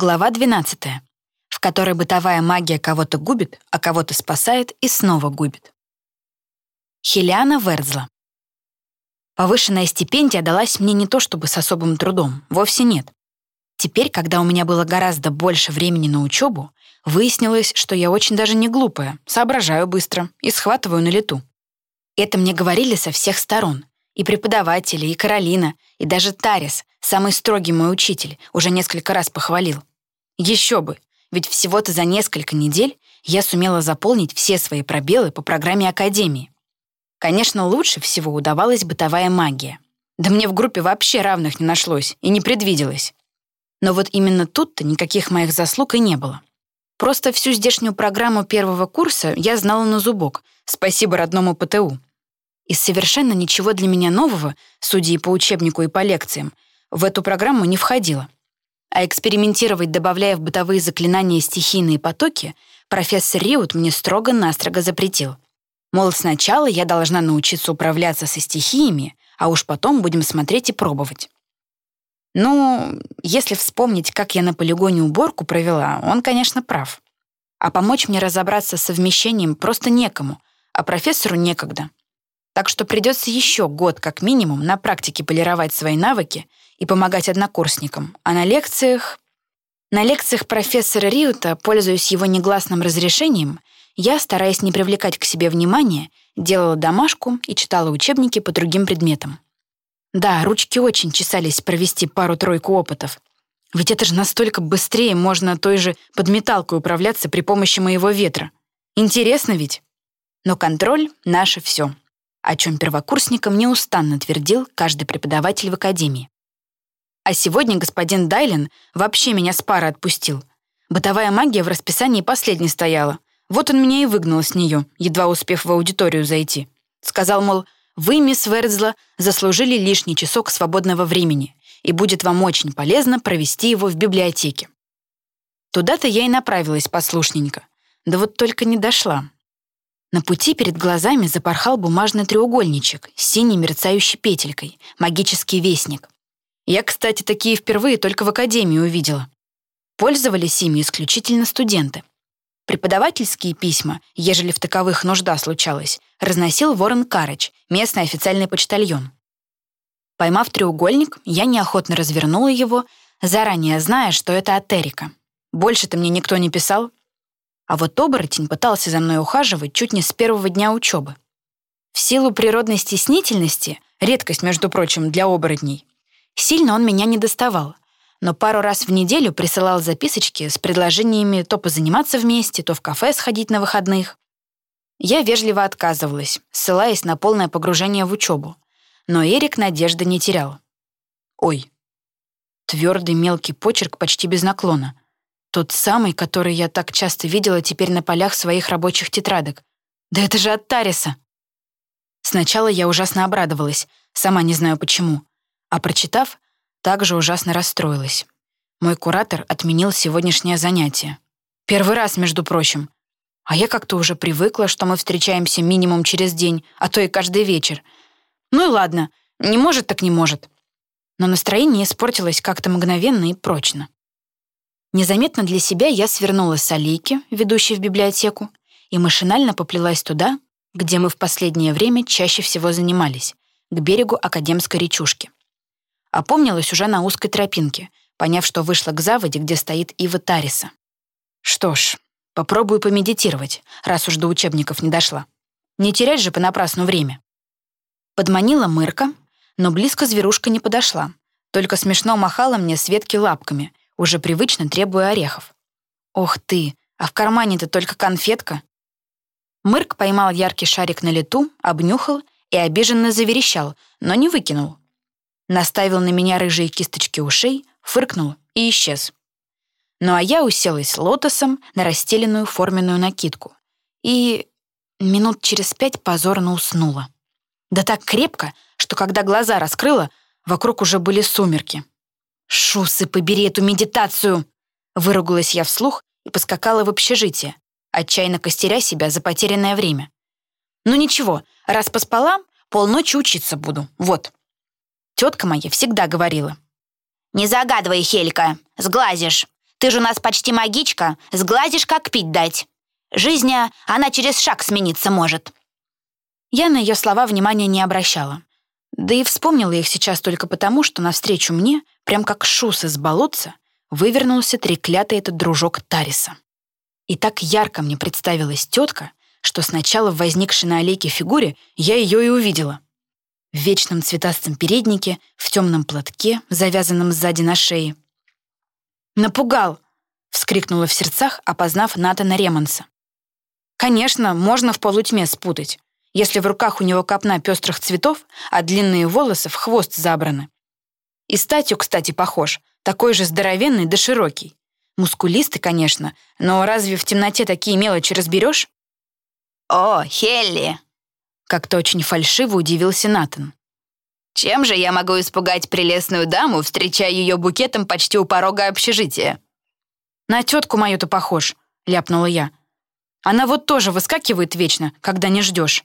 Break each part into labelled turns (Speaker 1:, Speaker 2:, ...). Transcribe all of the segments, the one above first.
Speaker 1: Глава 12, в которой бытовая магия кого-то губит, а кого-то спасает и снова губит. Хелиана Верзла. Повышенная стипендия далась мне не то чтобы с особым трудом, вовсе нет. Теперь, когда у меня было гораздо больше времени на учебу, выяснилось, что я очень даже не глупая, соображаю быстро и схватываю на лету. Это мне говорили со всех сторон. И преподаватели, и Каролина, и даже Тарис, самый строгий мой учитель, уже несколько раз похвалил. Еще бы, ведь всего-то за несколько недель я сумела заполнить все свои пробелы по программе Академии. Конечно, лучше всего удавалась бытовая магия. Да мне в группе вообще равных не нашлось и не предвиделось. Но вот именно тут-то никаких моих заслуг и не было. Просто всю здешнюю программу первого курса я знала на зубок, спасибо родному ПТУ. И совершенно ничего для меня нового, судя и по учебнику, и по лекциям, в эту программу не входило. А экспериментировать, добавляя в бытовые заклинания стихийные потоки, профессор Риут мне строго-настрого запретил. Мол, сначала я должна научиться управляться со стихиями, а уж потом будем смотреть и пробовать. Ну, если вспомнить, как я на полигоне уборку провела, он, конечно, прав. А помочь мне разобраться с совмещением просто некому, а профессору некогда. Так что придется еще год как минимум на практике полировать свои навыки и помогать однокурсникам. А на лекциях... На лекциях профессора Риута, пользуясь его негласным разрешением, я, стараясь не привлекать к себе внимания, делала домашку и читала учебники по другим предметам. Да, ручки очень чесались провести пару-тройку опытов. Ведь это же настолько быстрее можно той же подметалкой управляться при помощи моего ветра. Интересно ведь? Но контроль — наше все о чем первокурсникам неустанно твердил каждый преподаватель в академии. А сегодня господин Дайлен вообще меня с пары отпустил. Бытовая магия в расписании последней стояла. Вот он меня и выгнал с нее, едва успев в аудиторию зайти. Сказал, мол, вы, мисс Вердзла, заслужили лишний часок свободного времени, и будет вам очень полезно провести его в библиотеке. Туда-то я и направилась послушненько. Да вот только не дошла. На пути перед глазами запорхал бумажный треугольничек с синей мерцающей петелькой, магический вестник. Я, кстати, такие впервые только в академии увидела. Пользовались ими исключительно студенты. Преподавательские письма, ежели в таковых нужда случалась, разносил Ворон Карыч, местный официальный почтальон. Поймав треугольник, я неохотно развернула его, заранее зная, что это от Эрика. Больше-то мне никто не писал, а вот оборотень пытался за мной ухаживать чуть не с первого дня учебы. В силу природной стеснительности, редкость, между прочим, для оборотней, сильно он меня не доставал, но пару раз в неделю присылал записочки с предложениями то позаниматься вместе, то в кафе сходить на выходных. Я вежливо отказывалась, ссылаясь на полное погружение в учебу, но Эрик надежды не терял. Ой. Твердый мелкий почерк почти без наклона. Тот самый, который я так часто видела теперь на полях своих рабочих тетрадок. Да это же от Тариса. Сначала я ужасно обрадовалась, сама не знаю почему. А прочитав, также ужасно расстроилась. Мой куратор отменил сегодняшнее занятие. Первый раз, между прочим. А я как-то уже привыкла, что мы встречаемся минимум через день, а то и каждый вечер. Ну и ладно, не может так не может. Но настроение испортилось как-то мгновенно и прочно. Незаметно для себя я свернула с аллейки, ведущей в библиотеку, и машинально поплелась туда, где мы в последнее время чаще всего занимались, к берегу Академской речушки. Опомнилась уже на узкой тропинке, поняв, что вышла к заводе, где стоит Ива Тариса. Что ж, попробую помедитировать, раз уж до учебников не дошла. Не терять же понапрасну время. Подманила мырка, но близко зверушка не подошла, только смешно махала мне с ветки лапками, уже привычно требуя орехов. «Ох ты, а в кармане-то только конфетка!» Мырк поймал яркий шарик на лету, обнюхал и обиженно заверещал, но не выкинул. Наставил на меня рыжие кисточки ушей, фыркнул и исчез. Ну а я уселась лотосом на расстеленную форменную накидку и минут через пять позорно уснула. Да так крепко, что когда глаза раскрыла, вокруг уже были сумерки. «Шусы, побери эту медитацию!» Выругалась я вслух и поскакала в общежитие, отчаянно костеря себя за потерянное время. «Ну ничего, раз поспала, полночи учиться буду, вот». Тетка моя всегда говорила. «Не загадывай, Хелька, сглазишь. Ты же у нас почти магичка, сглазишь, как пить дать. Жизнь, она через шаг смениться может». Я на ее слова внимания не обращала. Да и вспомнила их сейчас только потому, что навстречу мне, прям как шус из болотца, вывернулся треклятый этот дружок Тариса. И так ярко мне представилась тетка, что сначала в возникшей на аллейке фигуре я ее и увидела. В вечном цветастом переднике, в темном платке, завязанном сзади на шее. «Напугал!» — вскрикнула в сердцах, опознав Натана Ремонса. «Конечно, можно в полутьме спутать, если в руках у него копна пестрых цветов, а длинные волосы в хвост забраны. И статью, кстати, похож, такой же здоровенный да широкий. Мускулистый, конечно, но разве в темноте такие мелочи разберешь? «О, Хелли!» Как-то очень фальшиво удивился Натан. «Чем же я могу испугать прелестную даму, встречая ее букетом почти у порога общежития?» «На тетку мою-то похож», — ляпнула я. «Она вот тоже выскакивает вечно, когда не ждешь».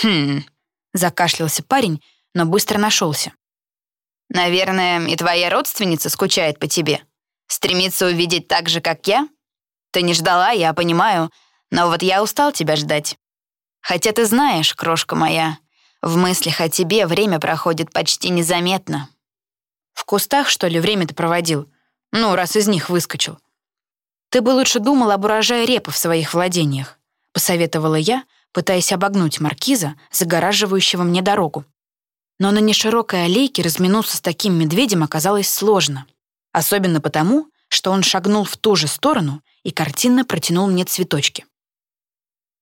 Speaker 1: «Хм...» — закашлялся парень, но быстро нашелся. «Наверное, и твоя родственница скучает по тебе. Стремится увидеть так же, как я? Ты не ждала, я понимаю, но вот я устал тебя ждать. Хотя ты знаешь, крошка моя, в мыслях о тебе время проходит почти незаметно». «В кустах, что ли, время ты проводил? Ну, раз из них выскочил». «Ты бы лучше думал об урожае репы в своих владениях», — посоветовала я, пытаясь обогнуть маркиза, загораживающего мне дорогу. Но на неширокой аллейке разминуться с таким медведем оказалось сложно. Особенно потому, что он шагнул в ту же сторону и картинно протянул мне цветочки.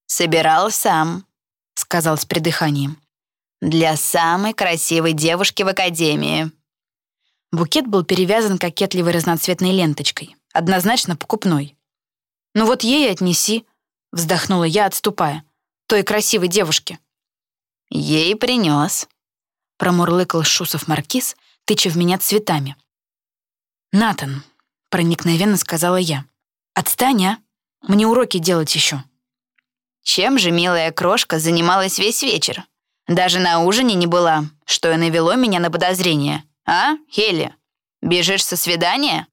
Speaker 1: «Собирал сам», — сказал с придыханием. «Для самой красивой девушки в академии». Букет был перевязан кокетливой разноцветной ленточкой, однозначно покупной. «Ну вот ей отнеси», — вздохнула я, отступая, «той красивой девушке». «Ей принес», промурлыкал Шусов Маркиз, тыча в меня цветами. «Натан», — проникновенно сказала я, — «отстань, а? Мне уроки делать еще». Чем же милая крошка занималась весь вечер? Даже на ужине не была, что и навело меня на подозрение. А, Хелли, бежишь со свидания?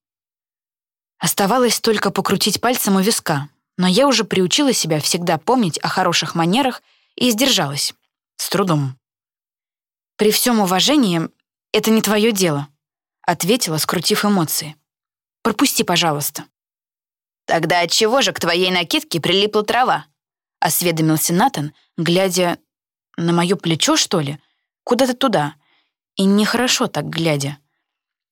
Speaker 1: Оставалось только покрутить пальцем у виска, но я уже приучила себя всегда помнить о хороших манерах и сдержалась. С трудом. «При всем уважении, это не твое дело», — ответила, скрутив эмоции. «Пропусти, пожалуйста». «Тогда от чего же к твоей накидке прилипла трава?» — осведомился Натан, глядя на мое плечо, что ли, куда-то туда. И нехорошо так глядя.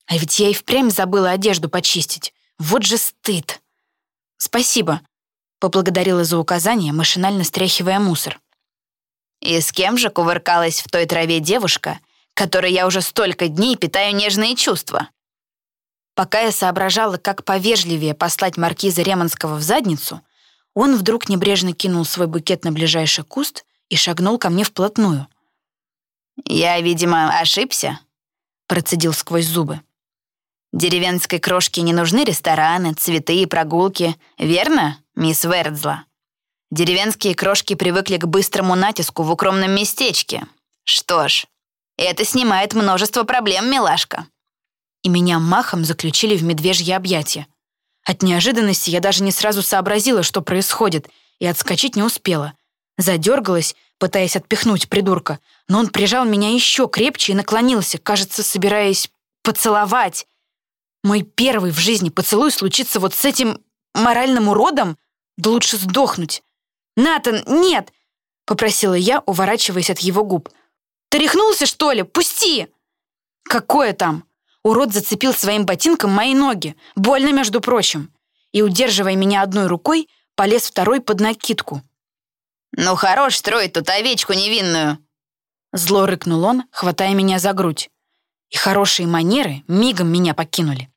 Speaker 1: А ведь я и впрямь забыла одежду почистить. Вот же стыд. «Спасибо», — поблагодарила за указание, машинально стряхивая мусор. И с кем же кувыркалась в той траве девушка, которой я уже столько дней питаю нежные чувства? Пока я соображала, как повежливее послать маркиза Ремонского в задницу, он вдруг небрежно кинул свой букет на ближайший куст и шагнул ко мне вплотную. «Я, видимо, ошибся», — процедил сквозь зубы. «Деревенской крошке не нужны рестораны, цветы и прогулки, верно, мисс Вердзла?» Деревенские крошки привыкли к быстрому натиску в укромном местечке. Что ж, это снимает множество проблем, милашка. И меня махом заключили в медвежье объятия. От неожиданности я даже не сразу сообразила, что происходит, и отскочить не успела. Задергалась, пытаясь отпихнуть придурка, но он прижал меня еще крепче и наклонился, кажется, собираясь поцеловать. Мой первый в жизни поцелуй случится вот с этим моральным уродом? Да лучше сдохнуть. «Натан, нет!» — попросила я, уворачиваясь от его губ. «Ты рехнулся, что ли? Пусти!» «Какое там?» Урод зацепил своим ботинком мои ноги, больно, между прочим, и, удерживая меня одной рукой, полез второй под накидку. «Ну хорош строить тут овечку невинную!» Зло рыкнул он, хватая меня за грудь. И хорошие манеры мигом меня покинули.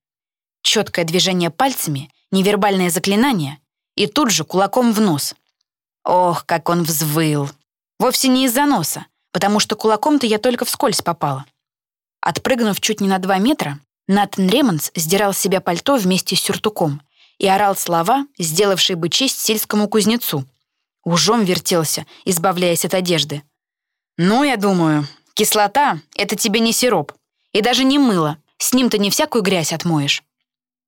Speaker 1: Четкое движение пальцами, невербальное заклинание и тут же кулаком в нос — Ох, как он взвыл. Вовсе не из-за носа, потому что кулаком-то я только вскользь попала. Отпрыгнув чуть не на два метра, Натан Ремонс сдирал с себя пальто вместе с сюртуком и орал слова, сделавшие бы честь сельскому кузнецу. Ужом вертелся, избавляясь от одежды. «Ну, я думаю, кислота — это тебе не сироп. И даже не мыло. С ним ты не всякую грязь отмоешь».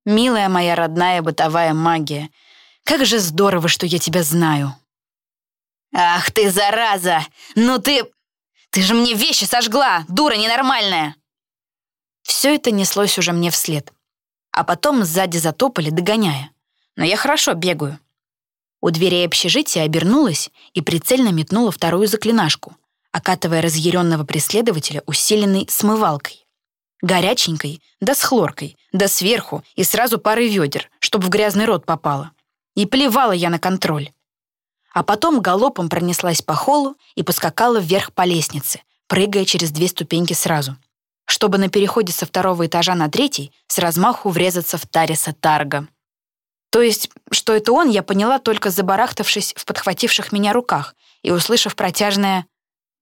Speaker 1: Милая моя родная бытовая магия, как же здорово, что я тебя знаю. Ах ты, зараза! Ну ты... Ты же мне вещи сожгла, дура ненормальная! Все это неслось уже мне вслед. А потом сзади затопали, догоняя. Но я хорошо бегаю. У дверей общежития обернулась и прицельно метнула вторую заклинашку, окатывая разъяренного преследователя усиленной смывалкой. Горяченькой, да с хлоркой, да сверху и сразу парой ведер, чтобы в грязный рот попало. И плевала я на контроль. А потом галопом пронеслась по холлу и поскакала вверх по лестнице, прыгая через две ступеньки сразу, чтобы на переходе со второго этажа на третий с размаху врезаться в Тариса Тарга. То есть, что это он, я поняла, только забарахтавшись в подхвативших меня руках и услышав протяжное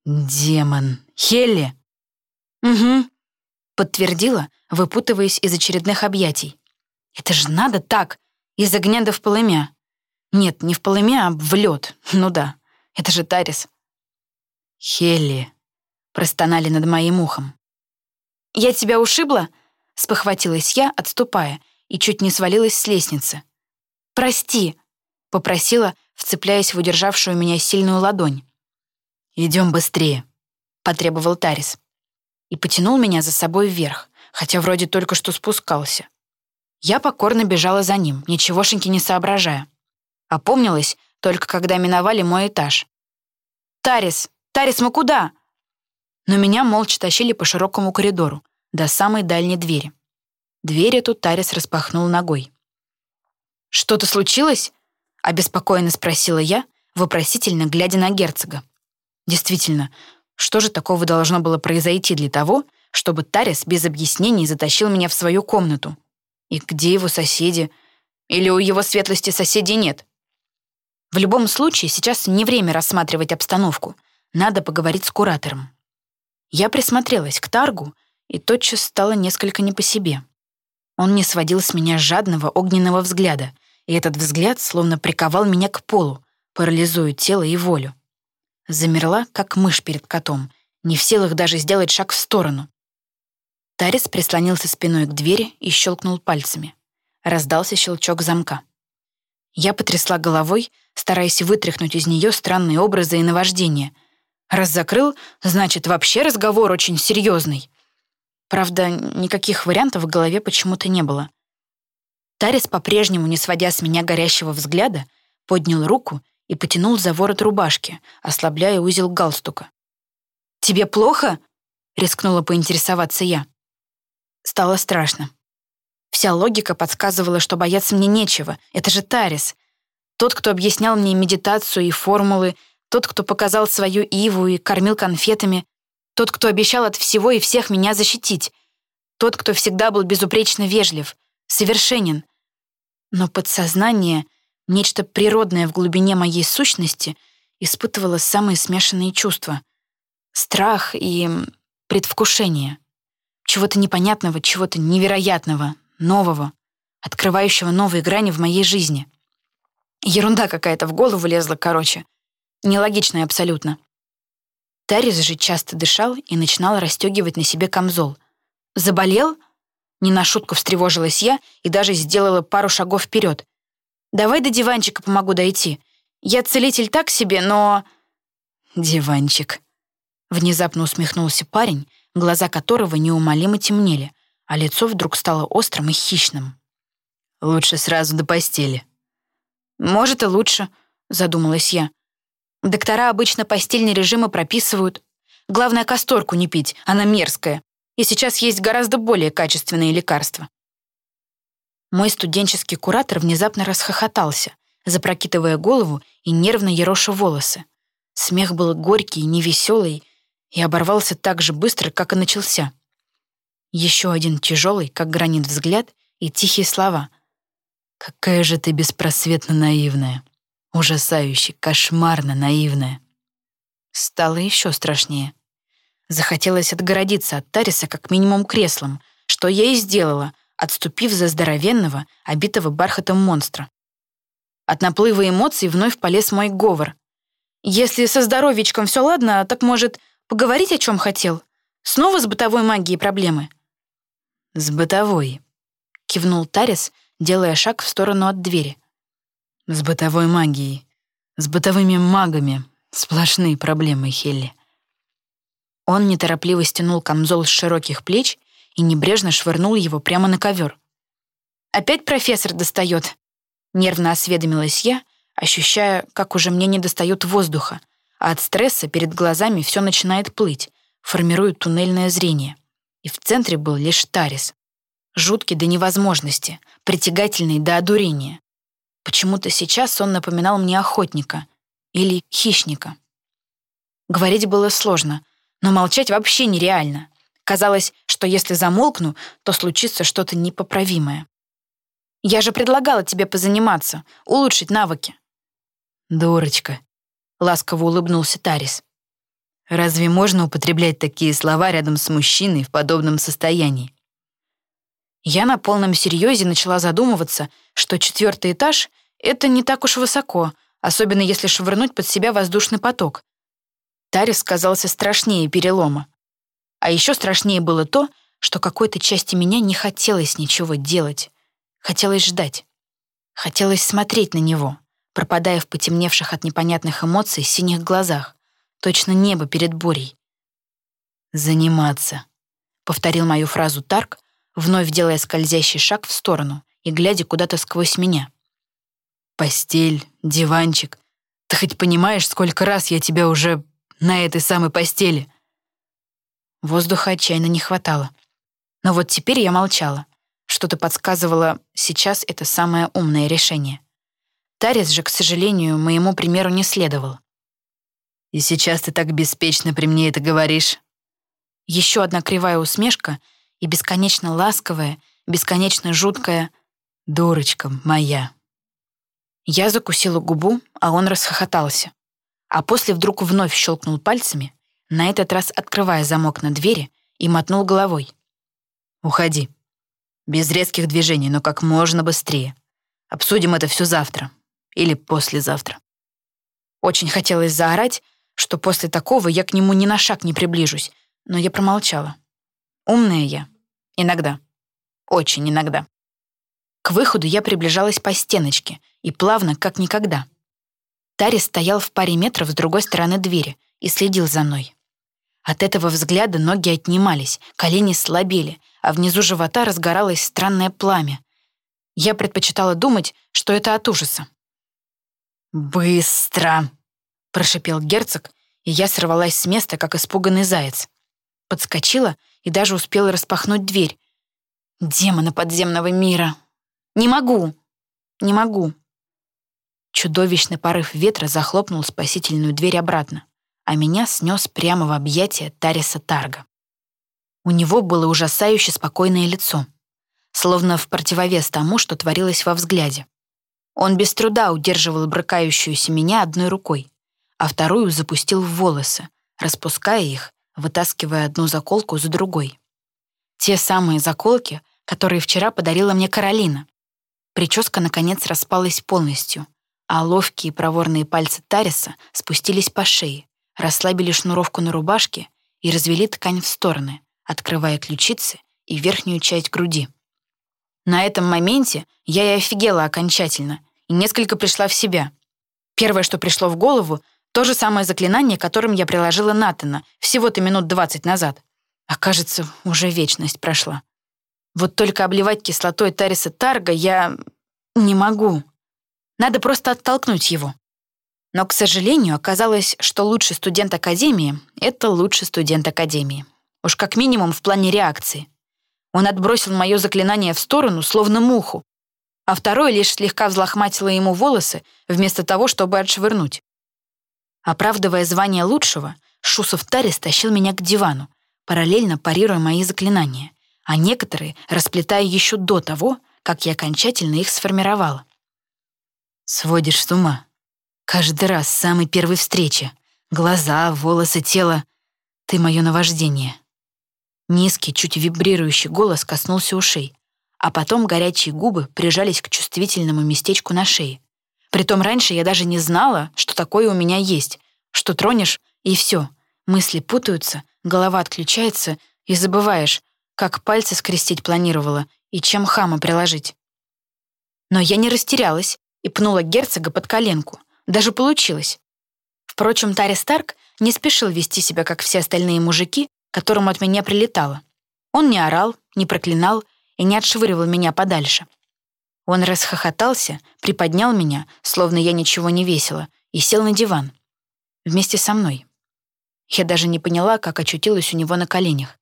Speaker 1: «Демон! Хелли!» «Угу», подтвердила, выпутываясь из очередных объятий. «Это же надо так! Из огня до в полымя!» «Нет, не в полымя, а в лед. Ну да, это же Тарис». «Хелли!» — простонали над моим ухом. «Я тебя ушибла?» — спохватилась я, отступая, и чуть не свалилась с лестницы. «Прости!» — попросила, вцепляясь в удержавшую меня сильную ладонь. «Идем быстрее», — потребовал Тарис и потянул меня за собой вверх, хотя вроде только что спускался. Я покорно бежала за ним, ничегошеньки не соображая. Опомнилась только когда миновали мой этаж. «Тарис! Тарис, мы куда?» Но меня молча тащили по широкому коридору, до самой дальней двери. Дверь эту Тарис распахнул ногой. «Что-то случилось?» — обеспокоенно спросила я, вопросительно глядя на герцога. Действительно, что же такого должно было произойти для того, чтобы Тарис без объяснений затащил меня в свою комнату? И где его соседи? Или у его светлости соседей нет? В любом случае, сейчас не время рассматривать обстановку. Надо поговорить с куратором. Я присмотрелась к Таргу, и тотчас стало несколько не по себе. Он не сводил с меня жадного огненного взгляда, и этот взгляд словно приковал меня к полу, парализуя тело и волю. Замерла, как мышь перед котом, не в силах даже сделать шаг в сторону. Тарис прислонился спиной к двери и щелкнул пальцами. Раздался щелчок замка. Я потрясла головой, стараясь вытряхнуть из нее странные образы и наваждения. Раз закрыл, значит, вообще разговор очень серьезный. Правда, никаких вариантов в голове почему-то не было. Тарис, по-прежнему не сводя с меня горящего взгляда, поднял руку и потянул за ворот рубашки, ослабляя узел галстука. «Тебе плохо?» — рискнула поинтересоваться я. Стало страшно. Вся логика подсказывала, что бояться мне нечего. Это же Тарис. Тот, кто объяснял мне медитацию и формулы, тот, кто показал свою Иву и кормил конфетами, тот, кто обещал от всего и всех меня защитить, тот, кто всегда был безупречно вежлив, совершенен. Но подсознание — Нечто природное в глубине моей сущности испытывало самые смешанные чувства. Страх и предвкушение. Чего-то непонятного, чего-то невероятного, нового, открывающего новые грани в моей жизни. Ерунда какая-то в голову лезла, короче. Нелогичная абсолютно. Тарис же часто дышал и начинал расстегивать на себе камзол. «Заболел?» Не на шутку встревожилась я и даже сделала пару шагов вперед, Давай до диванчика помогу дойти. Я целитель так себе, но...» «Диванчик», — внезапно усмехнулся парень, глаза которого неумолимо темнели, а лицо вдруг стало острым и хищным. «Лучше сразу до постели». «Может, и лучше», — задумалась я. «Доктора обычно постельные режимы прописывают. Главное, касторку не пить, она мерзкая. И сейчас есть гораздо более качественные лекарства». Мой студенческий куратор внезапно расхохотался, запрокидывая голову и нервно ероша волосы. Смех был горький, невеселый и оборвался так же быстро, как и начался. Еще один тяжелый, как гранит взгляд, и тихие слова. «Какая же ты беспросветно наивная! Ужасающе, кошмарно наивная!» Стало еще страшнее. Захотелось отгородиться от Тариса как минимум креслом, что я и сделала — отступив за здоровенного, обитого бархатом монстра. От наплыва эмоций вновь полез мой говор. «Если со здоровичком все ладно, так, может, поговорить о чем хотел? Снова с бытовой магией проблемы?» «С бытовой», — кивнул Тарис, делая шаг в сторону от двери.
Speaker 2: «С бытовой магией, с бытовыми магами сплошные проблемы, Хелли».
Speaker 1: Он неторопливо стянул камзол с широких плеч и небрежно швырнул его прямо на ковер. «Опять профессор достает?» Нервно осведомилась я, ощущая, как уже мне не достает воздуха, а от стресса перед глазами все начинает плыть, формируя туннельное зрение. И в центре был лишь Тарис. Жуткий до невозможности, притягательный до одурения. Почему-то сейчас он напоминал мне охотника или хищника. Говорить было сложно, но молчать вообще нереально. Казалось, что если замолкну, то случится что-то непоправимое. Я же предлагала тебе позаниматься, улучшить навыки.
Speaker 2: Дурочка, ласково улыбнулся Тарис. Разве можно употреблять такие слова рядом с мужчиной в подобном состоянии?
Speaker 1: Я на полном серьезе начала задумываться, что четвертый этаж — это не так уж высоко, особенно если швырнуть под себя воздушный поток. Тарис казался страшнее перелома. А еще страшнее было то, что какой-то части меня не хотелось ничего делать. Хотелось ждать. Хотелось смотреть на него, пропадая в потемневших от непонятных эмоций синих глазах, точно небо перед бурей.
Speaker 2: «Заниматься», — повторил мою фразу Тарк, вновь делая скользящий шаг в сторону и глядя куда-то сквозь меня. «Постель, диванчик. Ты хоть понимаешь, сколько раз я тебя уже на этой самой постели?»
Speaker 1: Воздуха отчаянно не хватало. Но вот теперь я молчала. Что-то подсказывало, сейчас это самое умное решение. Тарис же, к сожалению, моему примеру не следовал.
Speaker 2: «И сейчас ты так беспечно при мне это говоришь?»
Speaker 1: Еще одна кривая усмешка и бесконечно ласковая, бесконечно жуткая
Speaker 2: «Дурочка моя».
Speaker 1: Я закусила губу, а он расхохотался. А после вдруг вновь щелкнул пальцами, на этот раз открывая замок на двери, и мотнул головой.
Speaker 2: «Уходи. Без резких движений, но как можно быстрее. Обсудим это все завтра. Или послезавтра».
Speaker 1: Очень хотелось заорать, что после такого я к нему ни на шаг не приближусь, но я промолчала. Умная я. Иногда. Очень иногда. К выходу я приближалась по стеночке и плавно, как никогда. Тарис стоял в паре метров с другой стороны двери и следил за мной. От этого взгляда ноги отнимались, колени слабели, а внизу живота разгоралось странное пламя. Я предпочитала думать, что это от ужаса. «Быстро!» — прошипел герцог, и я сорвалась с места, как испуганный заяц. Подскочила и даже успела распахнуть дверь. «Демона подземного мира! Не могу! Не могу!» Чудовищный порыв ветра захлопнул спасительную дверь обратно а меня снес прямо в объятия Тариса Тарга. У него было ужасающе спокойное лицо, словно в противовес тому, что творилось во взгляде. Он без труда удерживал брыкающуюся меня одной рукой, а вторую запустил в волосы, распуская их, вытаскивая одну заколку за другой. Те самые заколки, которые вчера подарила мне Каролина. Прическа, наконец, распалась полностью, а ловкие проворные пальцы Тариса спустились по шее, расслабили шнуровку на рубашке и развели ткань в стороны, открывая ключицы и верхнюю часть груди. На этом моменте я и офигела окончательно и несколько пришла в себя. Первое, что пришло в голову, то же самое заклинание, которым я приложила Натана всего-то минут двадцать назад. А кажется, уже вечность прошла. Вот только обливать кислотой Тариса Тарга я не могу. Надо просто оттолкнуть его. Но, к сожалению, оказалось, что лучший студент Академии — это лучший студент Академии. Уж как минимум в плане реакции. Он отбросил мое заклинание в сторону, словно муху, а второй лишь слегка взлохматило ему волосы, вместо того, чтобы отшвырнуть. Оправдывая звание лучшего, Шусов Тарис тащил меня к дивану, параллельно парируя мои заклинания, а некоторые расплетая еще до того, как я окончательно их сформировала.
Speaker 2: «Сводишь с ума», Каждый раз с самой первой встречи. Глаза, волосы, тело. Ты мое наваждение.
Speaker 1: Низкий, чуть вибрирующий голос коснулся ушей, а потом горячие губы прижались к чувствительному местечку на шее. Притом раньше я даже не знала, что такое у меня есть, что тронешь, и все. Мысли путаются, голова отключается, и забываешь, как пальцы скрестить планировала и чем хама приложить. Но я не растерялась и пнула герцога под коленку. Даже получилось. Впрочем, Тари Старк не спешил вести себя, как все остальные мужики, которым от меня прилетало. Он не орал, не проклинал и не отшвыривал меня подальше. Он расхохотался, приподнял меня, словно я ничего не весила, и сел на диван. Вместе со мной. Я даже не поняла, как очутилась у него на коленях.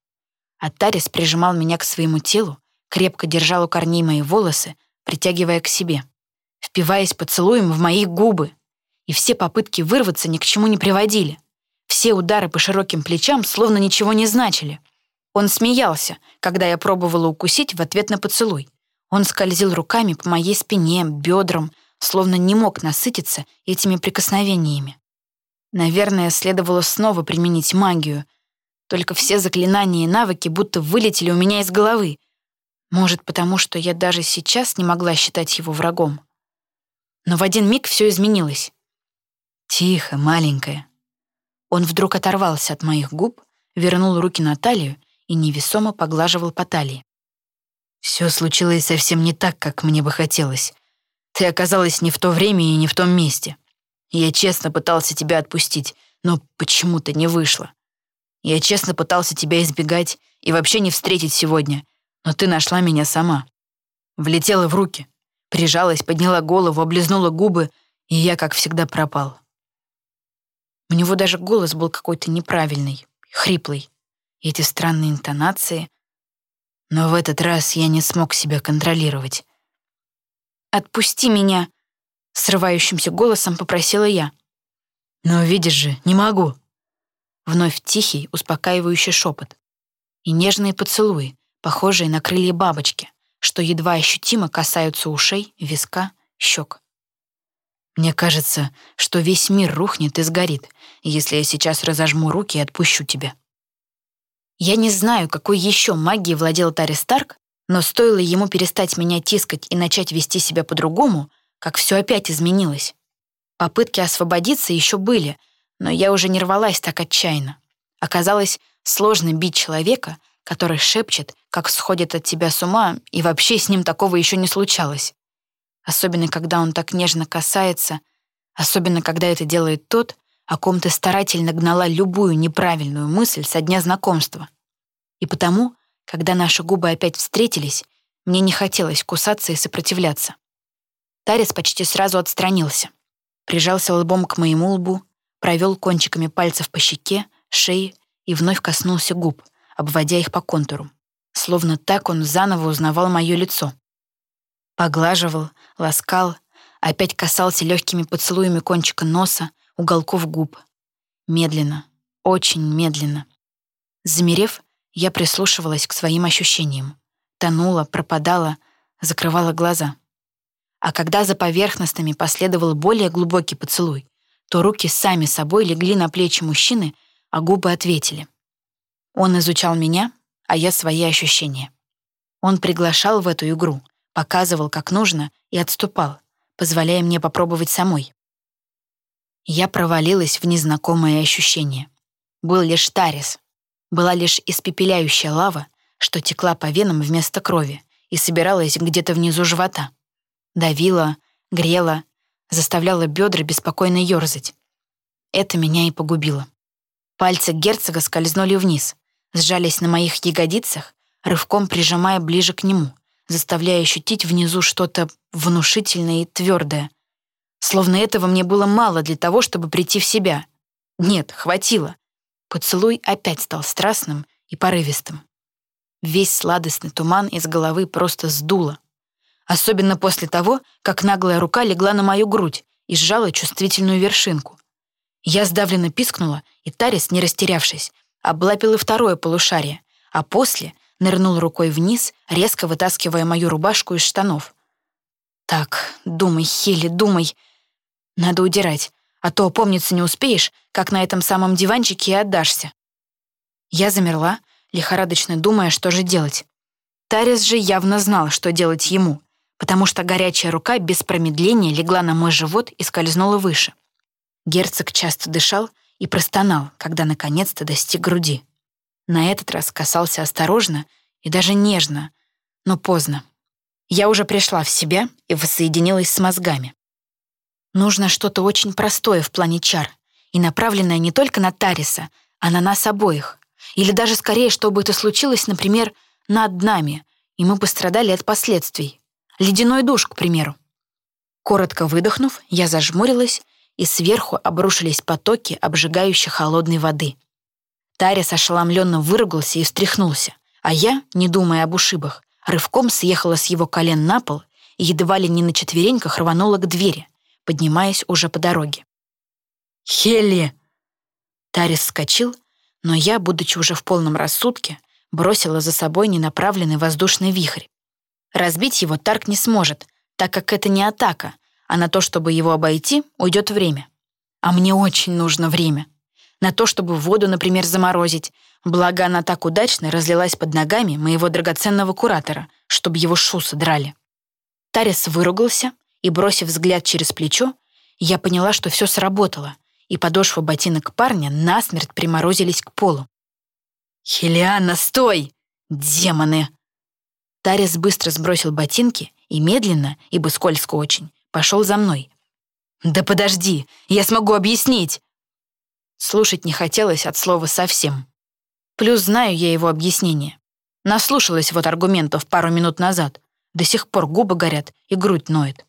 Speaker 1: А Тарис прижимал меня к своему телу, крепко держал у корней мои волосы, притягивая к себе, впиваясь поцелуем в мои губы. И все попытки вырваться ни к чему не приводили. Все удары по широким плечам словно ничего не значили. Он смеялся, когда я пробовала укусить в ответ на поцелуй. Он скользил руками по моей спине, бедрам, словно не мог насытиться этими прикосновениями. Наверное, следовало снова применить магию, только все заклинания и навыки будто вылетели у меня из головы. Может, потому что я даже сейчас не могла считать его врагом. Но в один миг все изменилось.
Speaker 2: «Тихо, маленькая».
Speaker 1: Он вдруг оторвался от моих губ, вернул руки на талию и невесомо поглаживал по талии.
Speaker 2: Все случилось совсем не так, как мне бы хотелось. Ты оказалась не в то время и не в том месте. Я честно пытался тебя отпустить, но почему-то не вышло. Я честно пытался тебя избегать и вообще не встретить сегодня, но ты нашла меня сама. Влетела в руки, прижалась, подняла голову, облизнула губы, и я, как всегда, пропал.
Speaker 1: У него даже голос был какой-то неправильный, хриплый. И эти странные интонации.
Speaker 2: Но в этот раз я не смог себя контролировать.
Speaker 1: «Отпусти меня!» — срывающимся голосом попросила я.
Speaker 2: «Но видишь же, не могу!»
Speaker 1: Вновь тихий, успокаивающий шепот. И нежные поцелуи, похожие на крылья бабочки, что едва ощутимо касаются ушей, виска, щек.
Speaker 2: Мне кажется, что весь мир рухнет и сгорит, если я сейчас разожму руки и отпущу тебя.
Speaker 1: Я не знаю, какой еще магией владел Тари Старк, но стоило ему перестать меня тискать и начать вести себя по-другому, как все опять изменилось. Попытки освободиться еще были — но я уже не рвалась так отчаянно. Оказалось, сложно бить человека, который шепчет, как сходит от тебя с ума, и вообще с ним такого еще не случалось. Особенно, когда он так нежно касается, особенно, когда это делает тот, о ком ты старательно гнала любую неправильную мысль со дня знакомства. И потому, когда наши губы опять встретились, мне не хотелось кусаться и сопротивляться. Тарис почти сразу отстранился, прижался лбом к моему лбу, провел кончиками пальцев по щеке, шее и вновь коснулся губ, обводя их по контуру. Словно так он заново узнавал мое лицо. Поглаживал, ласкал, опять касался легкими поцелуями кончика носа, уголков губ. Медленно, очень медленно. Замерев, я прислушивалась к своим ощущениям. Тонула, пропадала, закрывала глаза. А когда за поверхностными последовал более глубокий поцелуй, то руки сами собой легли на плечи мужчины, а губы ответили. Он изучал меня, а я свои ощущения. Он приглашал в эту игру, показывал, как нужно, и отступал, позволяя мне попробовать самой. Я провалилась в незнакомое ощущение. Был лишь Тарис. Была лишь испепеляющая лава, что текла по венам вместо крови и собиралась где-то внизу живота. Давила, грела, заставляла бедра беспокойно ерзать. Это меня и погубило. Пальцы герцога скользнули вниз, сжались на моих ягодицах, рывком прижимая ближе к нему, заставляя ощутить внизу что-то внушительное и твердое. Словно этого мне было мало для того, чтобы прийти в себя. Нет, хватило. Поцелуй опять стал страстным и порывистым. Весь сладостный туман из головы просто сдуло. Особенно после того, как наглая рука легла на мою грудь и сжала чувствительную вершинку. Я сдавленно пискнула, и Тарис, не растерявшись, облапил и второе полушарие, а после нырнул рукой вниз, резко вытаскивая мою рубашку из штанов. «Так, думай, Хели, думай. Надо удирать, а то опомниться не успеешь, как на этом самом диванчике и отдашься». Я замерла, лихорадочно думая, что же делать. Тарис же явно знал, что делать ему потому что горячая рука без промедления легла на мой живот и скользнула выше. Герцог часто дышал и простонал, когда наконец-то достиг груди. На этот раз касался осторожно и даже нежно, Но поздно. Я уже пришла в себя и воссоединилась с мозгами. Нужно что-то очень простое в плане чар и направленное не только на Тариса, а на нас обоих. Или даже скорее, чтобы это случилось, например, над нами, и мы пострадали от последствий. Ледяной душ, к примеру. Коротко выдохнув, я зажмурилась, и сверху обрушились потоки обжигающей холодной воды. Тарис ошеломленно выругался и встряхнулся, а я, не думая об ушибах, рывком съехала с его колен на пол и едва ли не на четвереньках рванула к двери, поднимаясь уже по дороге.
Speaker 2: «Хелли!»
Speaker 1: Тарис вскочил, но я, будучи уже в полном рассудке, бросила за собой ненаправленный воздушный вихрь. Разбить его Тарк не сможет, так как это не атака, а на то, чтобы его обойти, уйдет время. А мне очень нужно время. На то, чтобы воду, например, заморозить, благо она так удачно разлилась под ногами моего драгоценного куратора, чтобы его шусы драли. Тарис выругался, и, бросив взгляд через плечо, я поняла, что все сработало, и подошвы ботинок парня насмерть приморозились к полу.
Speaker 2: «Хелианна, стой! Демоны!»
Speaker 1: Тарис быстро сбросил ботинки и медленно, ибо скользко очень, пошел за мной.
Speaker 2: «Да подожди, я смогу объяснить!»
Speaker 1: Слушать не хотелось от слова совсем. Плюс знаю я его объяснение. Наслушалась вот аргументов пару минут назад. До сих пор губы горят и грудь ноет.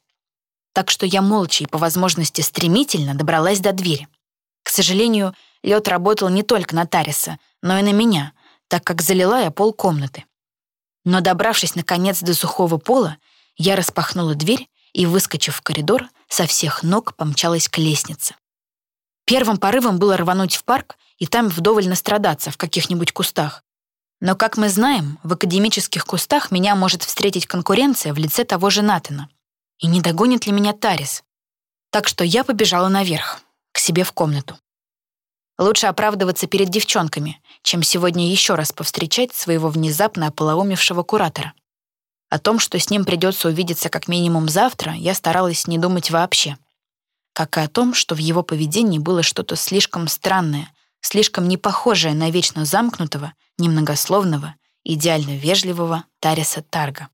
Speaker 1: Так что я молча и по возможности стремительно добралась до двери. К сожалению, лед работал не только на Тариса, но и на меня, так как залила я пол комнаты. Но добравшись, наконец, до сухого пола, я распахнула дверь и, выскочив в коридор, со всех ног помчалась к лестнице. Первым порывом было рвануть в парк и там вдоволь настрадаться в каких-нибудь кустах. Но, как мы знаем, в академических кустах меня может встретить конкуренция в лице того же Натана. И не догонит ли меня Тарис? Так что я побежала наверх, к себе в комнату. Лучше оправдываться перед девчонками, чем сегодня еще раз повстречать своего внезапно ополоумевшего куратора. О том, что с ним придется увидеться как минимум завтра, я старалась не думать вообще как и о том, что в его поведении было что-то слишком странное, слишком не похожее на вечно замкнутого, немногословного, идеально вежливого Тариса Тарга.